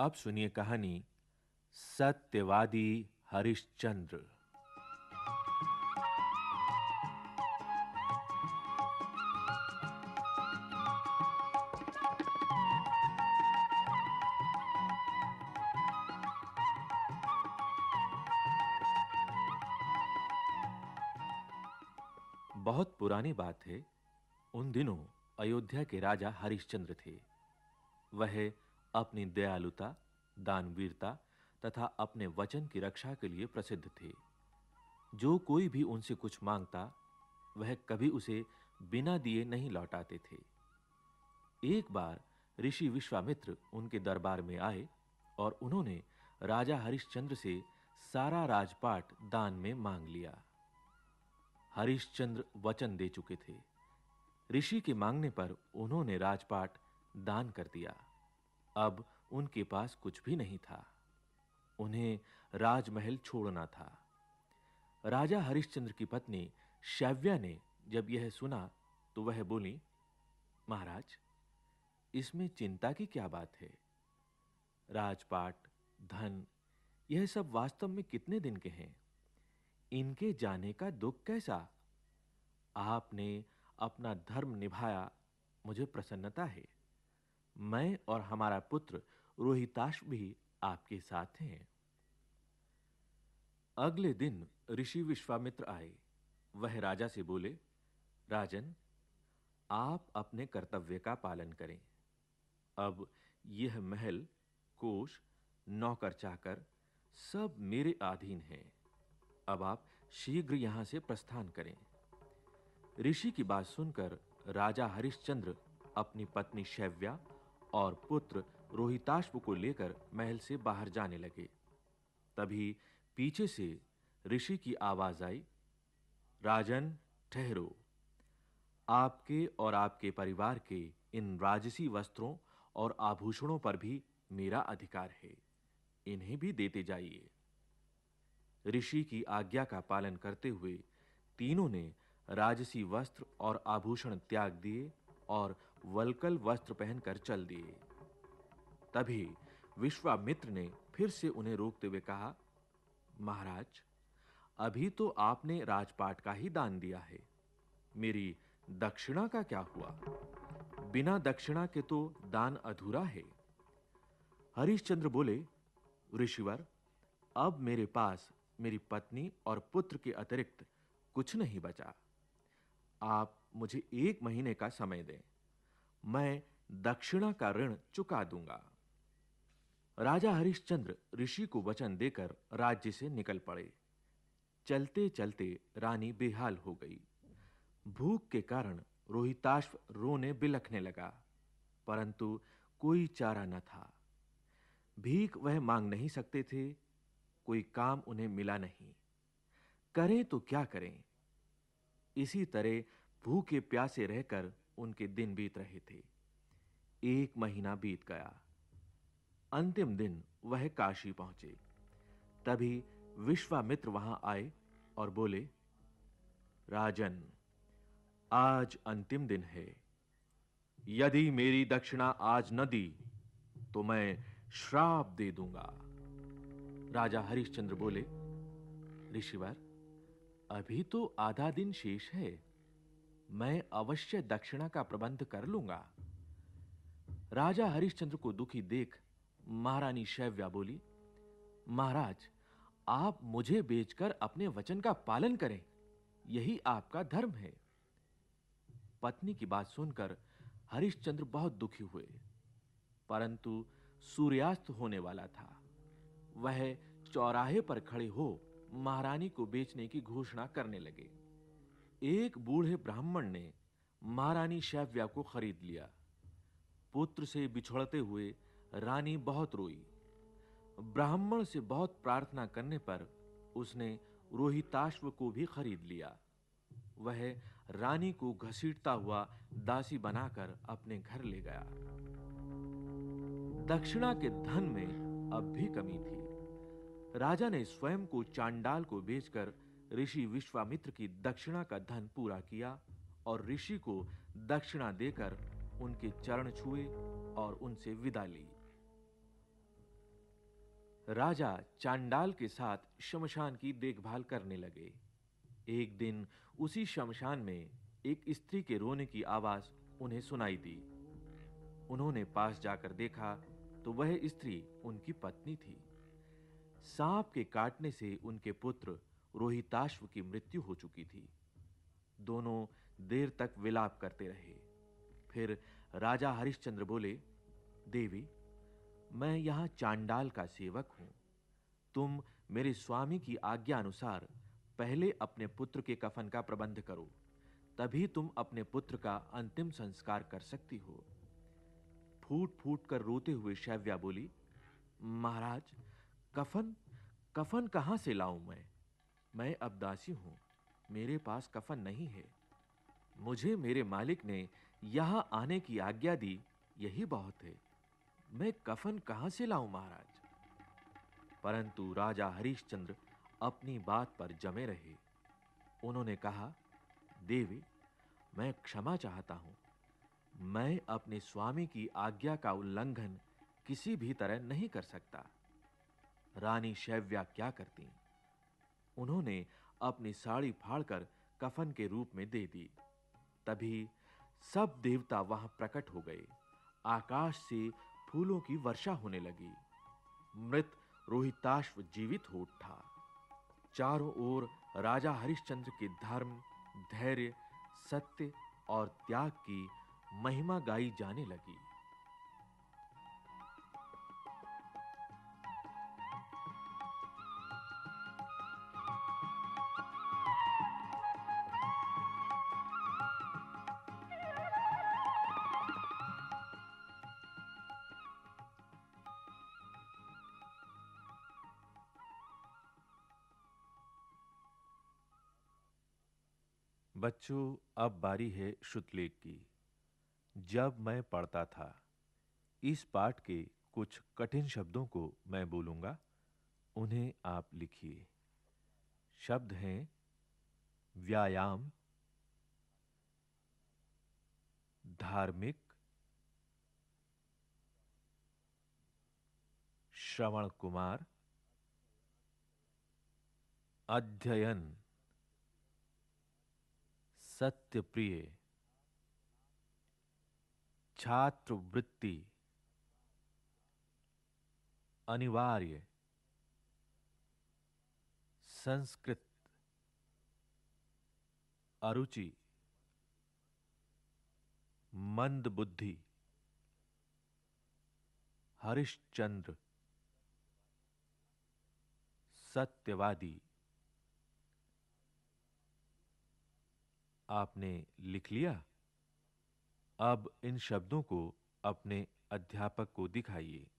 अब सुनिए कहानी सत्यवादी हरिश्चंद्र। बहुत पुरानी बात है, उन दिनों अयोध्या के राजा हरिश्चंद्र थे। वह अपनी दयालुता, दानवीरता तथा अपने वचन की रक्षा के लिए प्रसिद्ध थे। जो कोई भी उनसे कुछ माँगता, वह कभी उसे बिना दिए नहीं लौटाते थे। एक बार ऋषि विश्वामित्र उनके दरबार में आए और उन्होंने राजा हरिश्चंद्र से सारा राजपाट दान में मांग लिया। हरिश्चंद्र वचन दे चुके थे। ऋषि के मांगने पर उन्होंने राजपाट दान कर दिया। अब उनके पास कुछ भी नहीं था। उन्हें राजमहल छोड़ना था। राजा हरिश्चंद्र की पत्नी शैव्या ने जब यह सुना तो वह बोली, महाराज, इसमें चिंता की क्या बात है? राजपाट, धन, यह सब वास्तव में कितने दिन के हैं? इनके जाने का दुख कैसा? आपने अपना धर्म निभाया, मुझे प्रसन्नता है। मैं और हमारा पुत्र रोहिताश भी आपके साथ हैं। अगले दिन ऋषि विश्वामित्र आए। वह राजा से बोले, राजन, आप अपने कर्तव्य का पालन करें। अब यह महल, कोष, नौकर चाकर सब मेरे अधीन हैं। अब आप शीघ्र यहाँ से प्रस्थान करें। ऋषि की बात सुनकर राजा हरिश्चंद्र अपनी पत्नी शैव्या और पुत्र रोहिताश्व को लेकर महल से बाहर जाने लगे। तभी पीछे से ऋषि की आवाज़ आई, राजन, ठहरो। आपके और आपके परिवार के इन राजसी वस्त्रों और आभूषणों पर भी मेरा अधिकार है। इन्हें भी देते जाइए। ऋषि की आज्ञा का पालन करते हुए तीनों ने राजसी वस्त्र और आभूषण त्याग दिए और वलकल वस्त्र पहनकर चल दिए। तभी विश्वामित्र ने फिर से उन्हें रोकते हुए कहा, महाराज, अभी तो आपने राजपाट का ही दान दिया है। मेरी दक्षिणा का क्या हुआ? बिना दक्षिणा के तो दान अधूरा है। हरिश्चंद्र बोले, ऋषिवर, अब मेरे पास मेरी पत्नी और पुत्र के अतिरिक्त कुछ नहीं बचा। आप मुझे एक महीने का समय दें। मैं दक्षिणा का ऋण चुका दूँगा। राजा हरिश्चंद्र ऋषि को वचन देकर राज्य से निकल पड़े। चलते-चलते रानी बेहाल हो गई। भूख के कारण रोहिताश्व रोने बिलखने लगा, परंतु कोई चारा न था। भीख वह मांग नहीं सकते थे, कोई काम उन्हें मिला नहीं। करें तो क्या करें? इसी तरह भूखे प्यासे रहकर उनके दिन बीत रहे थे। एक महीना बीत गया। अंतिम दिन वह काशी पहुँचे। तभी विश्वामित्र वहाँ आए और बोले, राजन, आज अंतिम दिन है। यदि मेरी दक्षिणा आज न दी तो मैं श्राप दे दूँगा। राजा हरिश्चंद्र बोले, ऋषिवर, अभी तो आधा दिन शेष है। मैं अवश्य दक्षिणा का प्रबंध कर लूँगा। राजा हरिश्चंद्र को दुखी देख महारानी शैव्या बोली, महाराज, आप मुझे बेचकर अपने वचन का पालन करें। यही आपका धर्म है। पत्नी की बात सुनकर हरिश्चंद्र बहुत दुखी हुए, परंतु सूर्यास्त होने वाला था। वह चौराहे पर खड़े हो महारानी को बेचने की घोषणा करने लगे। एक बूढ़े ब्राह्मण ने महारानी शैव्या को खरीद लिया। पुत्र से बिछड़ते हुए रानी बहुत रोई। ब्राह्मण से बहुत प्रार्थना करने पर उसने रोहिताश्व को भी खरीद लिया। वह रानी को घसीटता हुआ दासी बनाकर अपने घर ले गया। दक्षिणा के धन में अब भी कमी थी। राजा ने स्वयं को चांडाल को बेचकर ऋषि विश्वामित्र की दक्षिणा का धन पूरा किया और ऋषि को दक्षिणा देकर उनके चरण छुए और उनसे विदा ली। राजा चांडाल के साथ शमशान की देखभाल करने लगे। एक दिन उसी शमशान में एक स्त्री के रोने की आवाज़ उन्हें सुनाई दी। उन्होंने पास जाकर देखा तो वह स्त्री उनकी पत्नी थी। सांप के काटने से उनके पुत्र रोहिताश्व की मृत्यु हो चुकी थी। दोनों देर तक विलाप करते रहे। फिर राजा हरिश्चंद्र बोले, देवी, मैं यहाँ चांडाल का सेवक हूँ। तुम मेरे स्वामी की आज्ञा अनुसार पहले अपने पुत्र के कफन का प्रबंध करो। तभी तुम अपने पुत्र का अंतिम संस्कार कर सकती हो। फूट-फूट कर रोते हुए शैव्या बोली, महाराज, कफन कफन कहाँ से लाऊं मैं? मैं अब दासी हूँ। मेरे पास कफन नहीं है। मुझे मेरे मालिक ने यहाँ आने की आज्ञा दी, यही बहुत है। मैं कफन कहाँ से लाऊं महाराज? परंतु राजा हरिश्चंद्र अपनी बात पर जमे रहे। उन्होंने कहा, देवी, मैं क्षमा चाहता हूँ। मैं अपने स्वामी की आज्ञा का उल्लंघन किसी भी तरह नहीं कर सकता। रानी शैव्या क्या करती? उन्होंने अपनी साड़ी फाड़कर कफन के रूप में दे दी। तभी सब देवता वहाँ प्रकट हो गए। आकाश से फूलों की वर्षा होने लगी। मृत रोहिताश्व जीवित हो उठा। चारों ओर राजा हरिश्चंद्र के धर्म, धैर्य, सत्य और त्याग की महिमा गाई जाने लगी। बच्चों, अब बारी है शुतलेख की। जब मैं पढ़ता था, इस पाठ के कुछ कठिन शब्दों को मैं बोलूँगा, उन्हें आप लिखिए। शब्द हैं, व्यायाम, धार्मिक, श्रवण कुमार, अध्ययन। सत्य प्रिय छात्र वृत्ति अनिवार्य संस्कृत अरुचि मंद बुद्धि हरिश्चंद्र सत्यवादी। आपने लिख लिया? अब इन शब्दों को अपने अध्यापक को दिखाइए।